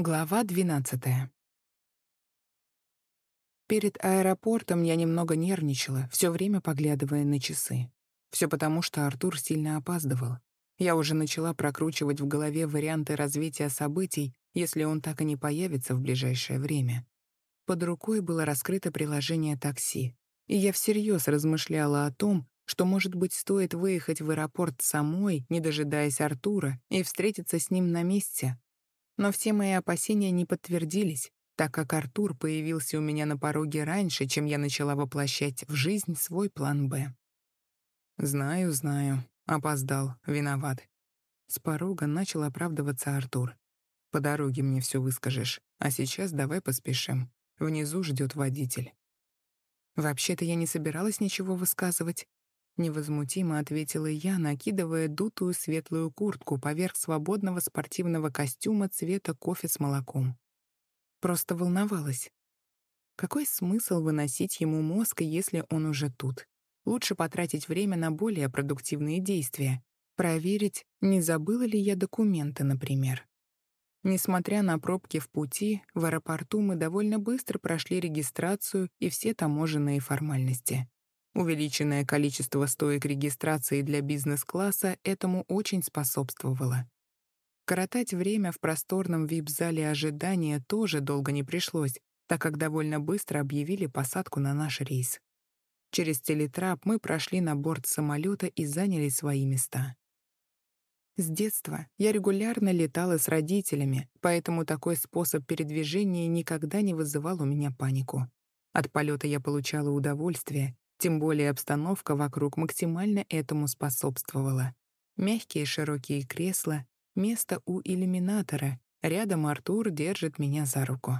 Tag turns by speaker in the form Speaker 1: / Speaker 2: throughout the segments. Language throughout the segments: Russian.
Speaker 1: Глава 12. Перед аэропортом я немного нервничала, все время поглядывая на часы. Все потому, что Артур сильно опаздывал. Я уже начала прокручивать в голове варианты развития событий, если он так и не появится в ближайшее время. Под рукой было раскрыто приложение такси, и я всерьез размышляла о том, что, может быть, стоит выехать в аэропорт самой, не дожидаясь Артура, и встретиться с ним на месте. Но все мои опасения не подтвердились, так как Артур появился у меня на пороге раньше, чем я начала воплощать в жизнь свой план «Б». «Знаю, знаю. Опоздал. Виноват». С порога начал оправдываться Артур. «По дороге мне все выскажешь. А сейчас давай поспешим. Внизу ждет водитель». Вообще-то я не собиралась ничего высказывать. Невозмутимо ответила я, накидывая дутую светлую куртку поверх свободного спортивного костюма цвета кофе с молоком. Просто волновалась. Какой смысл выносить ему мозг, если он уже тут? Лучше потратить время на более продуктивные действия. Проверить, не забыла ли я документы, например. Несмотря на пробки в пути, в аэропорту мы довольно быстро прошли регистрацию и все таможенные формальности. Увеличенное количество стоек регистрации для бизнес-класса этому очень способствовало. Коротать время в просторном вип-зале ожидания тоже долго не пришлось, так как довольно быстро объявили посадку на наш рейс. Через телетрап мы прошли на борт самолета и заняли свои места. С детства я регулярно летала с родителями, поэтому такой способ передвижения никогда не вызывал у меня панику. От полета я получала удовольствие, тем более обстановка вокруг максимально этому способствовала. Мягкие широкие кресла, место у иллюминатора, рядом Артур держит меня за руку.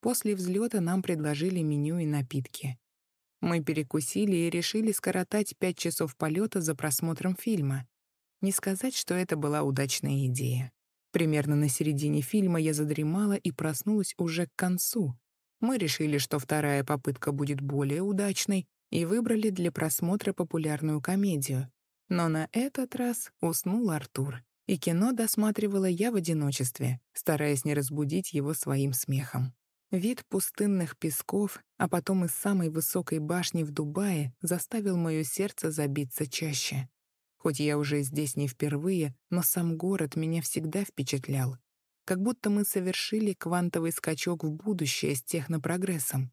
Speaker 1: После взлета нам предложили меню и напитки. Мы перекусили и решили скоротать пять часов полета за просмотром фильма. Не сказать, что это была удачная идея. Примерно на середине фильма я задремала и проснулась уже к концу, мы решили, что вторая попытка будет более удачной, и выбрали для просмотра популярную комедию. Но на этот раз уснул Артур, и кино досматривала я в одиночестве, стараясь не разбудить его своим смехом. Вид пустынных песков, а потом из самой высокой башни в Дубае заставил мое сердце забиться чаще. Хоть я уже здесь не впервые, но сам город меня всегда впечатлял как будто мы совершили квантовый скачок в будущее с технопрогрессом.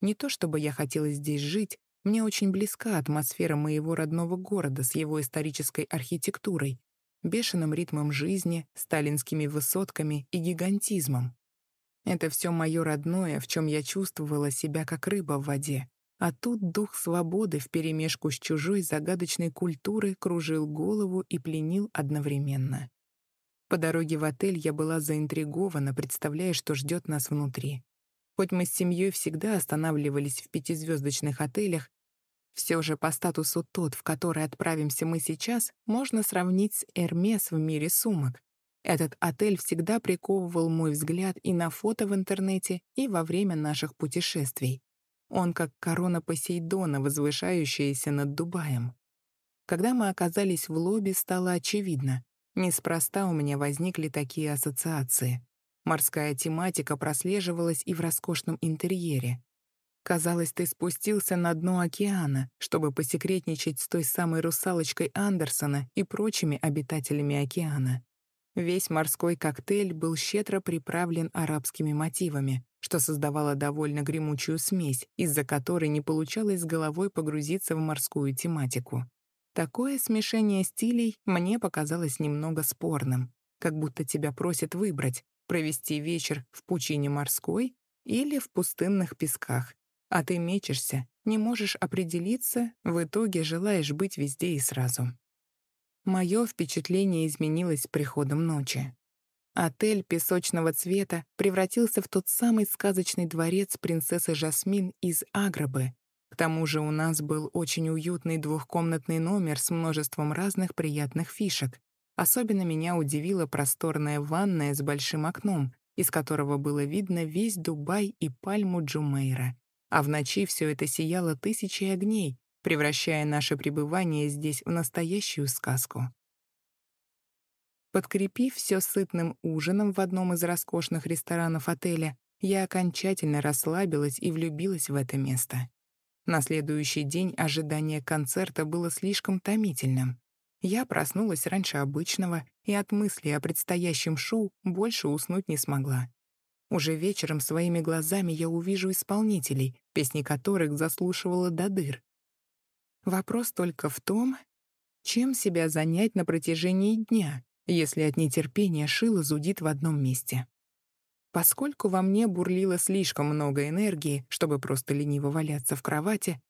Speaker 1: Не то чтобы я хотела здесь жить, мне очень близка атмосфера моего родного города с его исторической архитектурой, бешеным ритмом жизни, сталинскими высотками и гигантизмом. Это все мое родное, в чем я чувствовала себя как рыба в воде. А тут дух свободы вперемешку с чужой загадочной культурой кружил голову и пленил одновременно. По дороге в отель я была заинтригована, представляя, что ждет нас внутри. Хоть мы с семьей всегда останавливались в пятизвездочных отелях, все же по статусу тот, в который отправимся мы сейчас, можно сравнить с Эрмес в мире сумок. Этот отель всегда приковывал мой взгляд и на фото в интернете, и во время наших путешествий. Он как корона Посейдона, возвышающаяся над Дубаем. Когда мы оказались в лобби, стало очевидно. Неспроста у меня возникли такие ассоциации. Морская тематика прослеживалась и в роскошном интерьере. Казалось, ты спустился на дно океана, чтобы посекретничать с той самой русалочкой Андерсона и прочими обитателями океана. Весь морской коктейль был щедро приправлен арабскими мотивами, что создавало довольно гремучую смесь, из-за которой не получалось с головой погрузиться в морскую тематику. Такое смешение стилей мне показалось немного спорным, как будто тебя просят выбрать, провести вечер в пучине морской или в пустынных песках, а ты мечешься, не можешь определиться, в итоге желаешь быть везде и сразу. Мое впечатление изменилось с приходом ночи. Отель песочного цвета превратился в тот самый сказочный дворец принцессы Жасмин из Аграбы, к тому же у нас был очень уютный двухкомнатный номер с множеством разных приятных фишек. Особенно меня удивила просторная ванная с большим окном, из которого было видно весь Дубай и пальму Джумейра. А в ночи все это сияло тысячи огней, превращая наше пребывание здесь в настоящую сказку. Подкрепив все сытным ужином в одном из роскошных ресторанов отеля, я окончательно расслабилась и влюбилась в это место. На следующий день ожидание концерта было слишком томительным. Я проснулась раньше обычного и от мысли о предстоящем шоу больше уснуть не смогла. Уже вечером своими глазами я увижу исполнителей, песни которых заслушивала до дыр. Вопрос только в том, чем себя занять на протяжении дня, если от нетерпения шило зудит в одном месте. Поскольку во мне бурлило слишком много энергии, чтобы просто лениво валяться в кровати,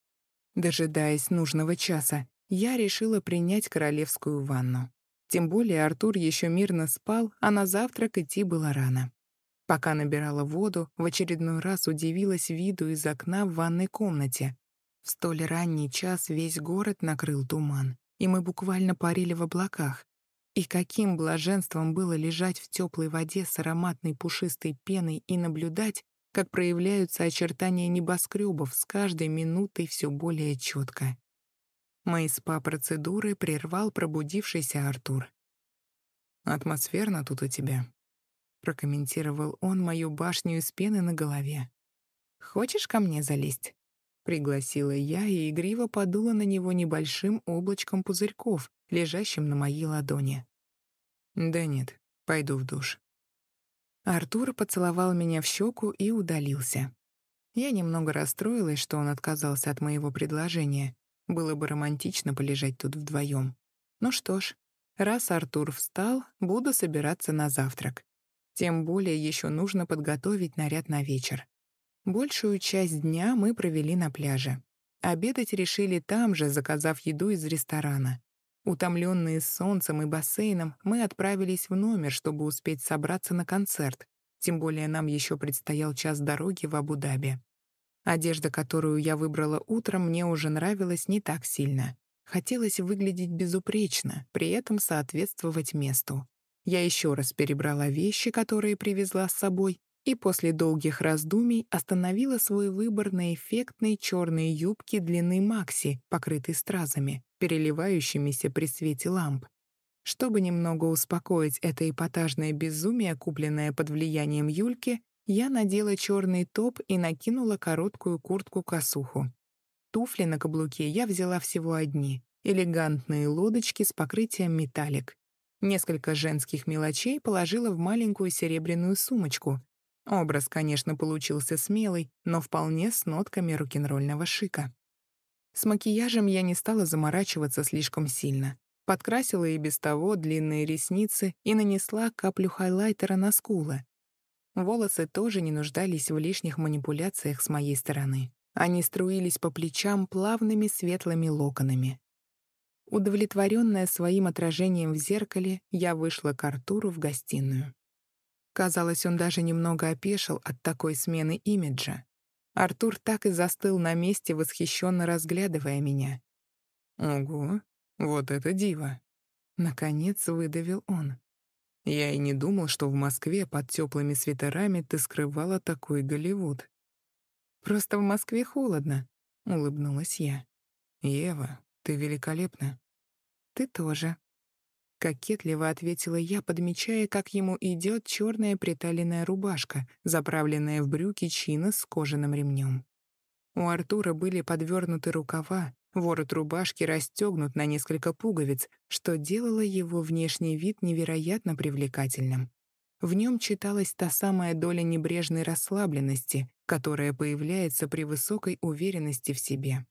Speaker 1: дожидаясь нужного часа, я решила принять королевскую ванну. Тем более Артур еще мирно спал, а на завтрак идти было рано. Пока набирала воду, в очередной раз удивилась виду из окна в ванной комнате. В столь ранний час весь город накрыл туман, и мы буквально парили в облаках, и каким блаженством было лежать в теплой воде с ароматной пушистой пеной и наблюдать, как проявляются очертания небоскребов с каждой минутой все более четко. Мои спа-процедуры прервал пробудившийся Артур. «Атмосферно тут у тебя», — прокомментировал он мою башню из пены на голове. «Хочешь ко мне залезть?» Пригласила я и игриво подула на него небольшим облачком пузырьков, лежащим на моей ладони. «Да нет, пойду в душ». Артур поцеловал меня в щеку и удалился. Я немного расстроилась, что он отказался от моего предложения. Было бы романтично полежать тут вдвоем. Ну что ж, раз Артур встал, буду собираться на завтрак. Тем более еще нужно подготовить наряд на вечер. Большую часть дня мы провели на пляже. Обедать решили там же, заказав еду из ресторана. Утомленные солнцем и бассейном, мы отправились в номер, чтобы успеть собраться на концерт. Тем более нам еще предстоял час дороги в Абу-Даби. Одежда, которую я выбрала утром, мне уже нравилась не так сильно. Хотелось выглядеть безупречно, при этом соответствовать месту. Я еще раз перебрала вещи, которые привезла с собой, и после долгих раздумий остановила свой выбор на эффектной черной юбке длины макси, покрытой стразами, переливающимися при свете ламп. Чтобы немного успокоить это эпатажное безумие, купленное под влиянием Юльки, я надела черный топ и накинула короткую куртку-косуху. Туфли на каблуке я взяла всего одни — элегантные лодочки с покрытием металлик. Несколько женских мелочей положила в маленькую серебряную сумочку, Образ, конечно, получился смелый, но вполне с нотками рок-н-ролльного шика. С макияжем я не стала заморачиваться слишком сильно. Подкрасила и без того длинные ресницы и нанесла каплю хайлайтера на скулы. Волосы тоже не нуждались в лишних манипуляциях с моей стороны. Они струились по плечам плавными светлыми локонами. Удовлетворенная своим отражением в зеркале, я вышла к Артуру в гостиную. Казалось, он даже немного опешил от такой смены имиджа. Артур так и застыл на месте, восхищенно разглядывая меня. «Ого, вот это диво!» Наконец выдавил он. «Я и не думал, что в Москве под теплыми свитерами ты скрывала такой Голливуд». «Просто в Москве холодно», — улыбнулась я. «Ева, ты великолепна». «Ты тоже», Кокетливо ответила я, подмечая, как ему идет черная приталенная рубашка, заправленная в брюки чина с кожаным ремнем. У Артура были подвернуты рукава, ворот рубашки расстегнут на несколько пуговиц, что делало его внешний вид невероятно привлекательным. В нем читалась та самая доля небрежной расслабленности, которая появляется при высокой уверенности в себе.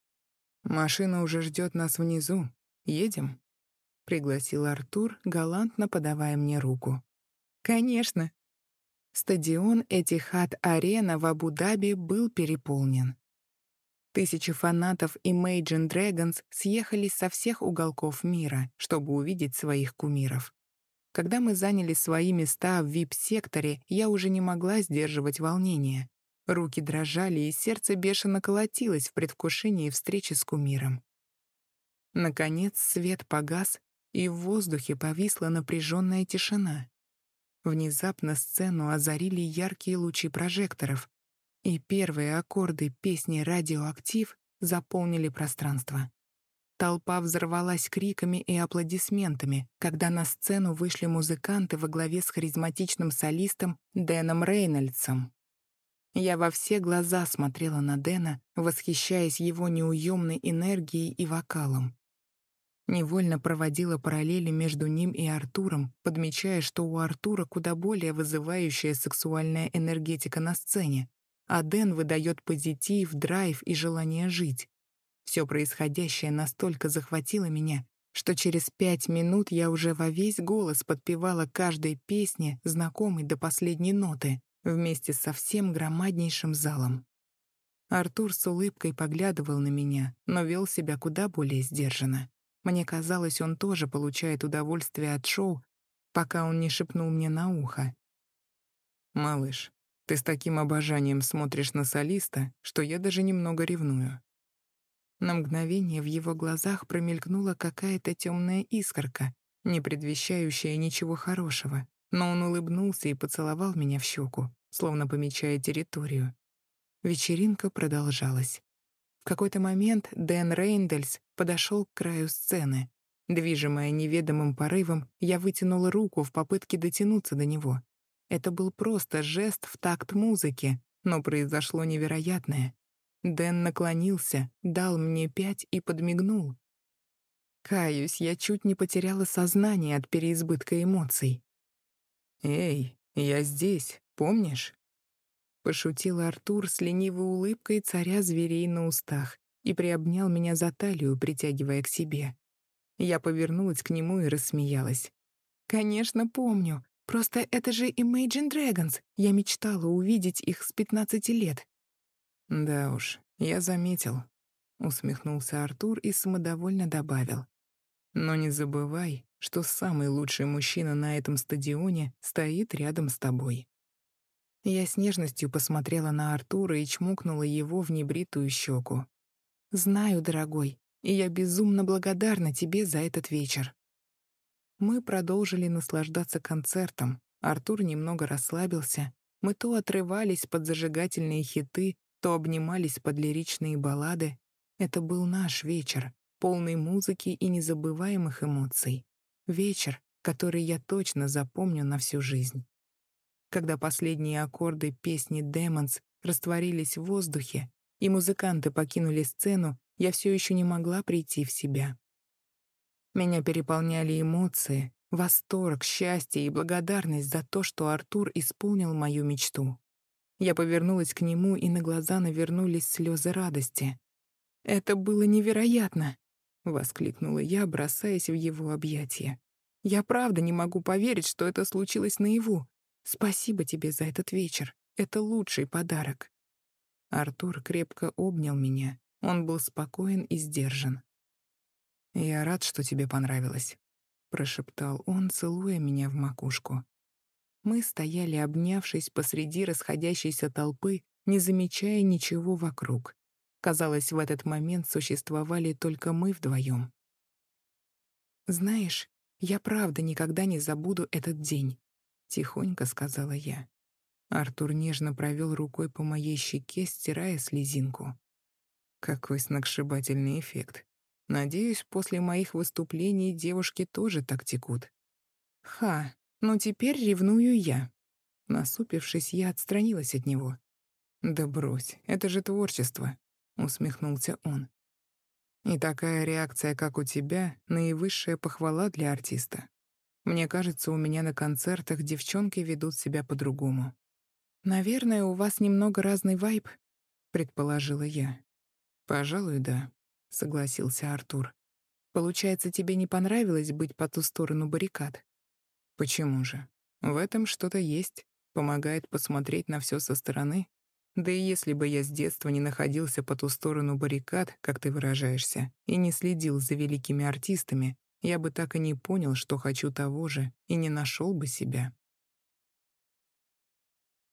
Speaker 1: «Машина уже ждет нас внизу. Едем?» — пригласил Артур, галантно подавая мне руку. «Конечно». Стадион Этихад-Арена в Абу-Даби был переполнен. Тысячи фанатов Imagine Dragons съехались со всех уголков мира, чтобы увидеть своих кумиров. Когда мы заняли свои места в VIP-секторе, я уже не могла сдерживать волнение. Руки дрожали, и сердце бешено колотилось в предвкушении встречи с кумиром. Наконец свет погас, и в воздухе повисла напряженная тишина. Внезапно сцену озарили яркие лучи прожекторов, и первые аккорды песни «Радиоактив» заполнили пространство. Толпа взорвалась криками и аплодисментами, когда на сцену вышли музыканты во главе с харизматичным солистом Дэном Рейнольдсом. Я во все глаза смотрела на Дэна, восхищаясь его неуемной энергией и вокалом. Невольно проводила параллели между ним и Артуром, подмечая, что у Артура куда более вызывающая сексуальная энергетика на сцене, а Дэн выдает позитив, драйв и желание жить. Все происходящее настолько захватило меня, что через пять минут я уже во весь голос подпевала каждой песне, знакомой до последней ноты, вместе со всем громаднейшим залом. Артур с улыбкой поглядывал на меня, но вел себя куда более сдержанно. Мне казалось, он тоже получает удовольствие от шоу, пока он не шепнул мне на ухо. «Малыш, ты с таким обожанием смотришь на солиста, что я даже немного ревную». На мгновение в его глазах промелькнула какая-то темная искорка, не предвещающая ничего хорошего, но он улыбнулся и поцеловал меня в щеку, словно помечая территорию. Вечеринка продолжалась. В какой-то момент Дэн Рейндельс подошел к краю сцены. Движимая неведомым порывом, я вытянула руку в попытке дотянуться до него. Это был просто жест в такт музыки, но произошло невероятное. Дэн наклонился, дал мне пять и подмигнул. Каюсь, я чуть не потеряла сознание от переизбытка эмоций. «Эй, я здесь, помнишь?» Пошутил Артур с ленивой улыбкой царя зверей на устах и приобнял меня за талию, притягивая к себе. Я повернулась к нему и рассмеялась. «Конечно, помню. Просто это же Imagine Dragons. Я мечтала увидеть их с 15 лет». «Да уж, я заметил», — усмехнулся Артур и самодовольно добавил. «Но не забывай, что самый лучший мужчина на этом стадионе стоит рядом с тобой». Я с нежностью посмотрела на Артура и чмокнула его в небритую щеку. «Знаю, дорогой, и я безумно благодарна тебе за этот вечер». Мы продолжили наслаждаться концертом. Артур немного расслабился. Мы то отрывались под зажигательные хиты, то обнимались под лиричные баллады. Это был наш вечер, полный музыки и незабываемых эмоций. Вечер, который я точно запомню на всю жизнь. Когда последние аккорды песни «Демонс» растворились в воздухе, и музыканты покинули сцену, я все еще не могла прийти в себя. Меня переполняли эмоции, восторг, счастье и благодарность за то, что Артур исполнил мою мечту. Я повернулась к нему, и на глаза навернулись слезы радости. «Это было невероятно!» — воскликнула я, бросаясь в его объятия. «Я правда не могу поверить, что это случилось наяву. Спасибо тебе за этот вечер. Это лучший подарок. Артур крепко обнял меня. Он был спокоен и сдержан. «Я рад, что тебе понравилось», — прошептал он, целуя меня в макушку. Мы стояли, обнявшись посреди расходящейся толпы, не замечая ничего вокруг. Казалось, в этот момент существовали только мы вдвоем. «Знаешь, я правда никогда не забуду этот день. — тихонько сказала я. Артур нежно провел рукой по моей щеке, стирая слезинку. Какой сногсшибательный эффект. Надеюсь, после моих выступлений девушки тоже так текут. Ха, ну теперь ревную я. Насупившись, я отстранилась от него. «Да брось, это же творчество», — усмехнулся он. «И такая реакция, как у тебя, наивысшая похвала для артиста. Мне кажется, у меня на концертах девчонки ведут себя по-другому. «Наверное, у вас немного разный вайб», — предположила я. «Пожалуй, да», — согласился Артур. «Получается, тебе не понравилось быть по ту сторону баррикад?» «Почему же? В этом что-то есть. Помогает посмотреть на все со стороны. Да и если бы я с детства не находился по ту сторону баррикад, как ты выражаешься, и не следил за великими артистами, я бы так и не понял, что хочу того же, и не нашел бы себя.